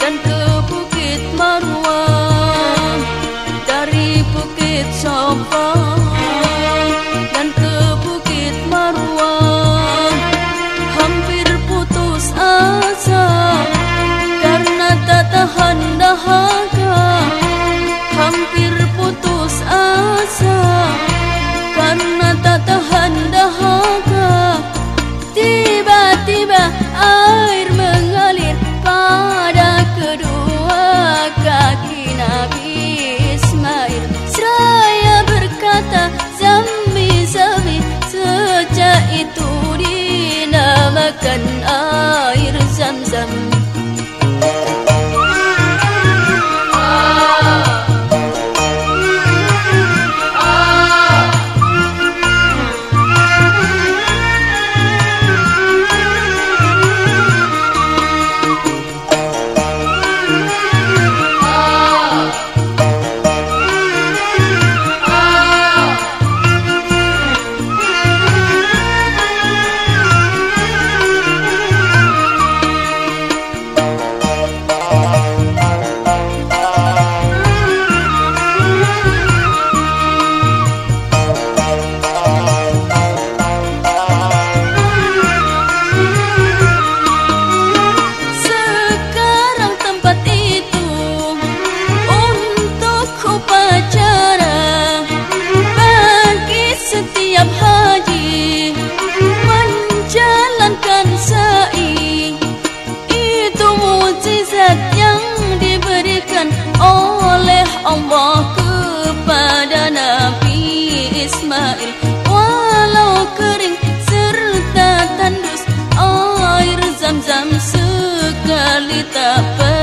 Dan ke Bukit Marwa dari Bukit Safa dan ke Bukit Marwa hampir putus asa karena tak tahan dahaga. Hampir putus asa karena cần Allah kepada Nabi Ismail. Walau kering serta tandus air zam-zam sekali tak pernah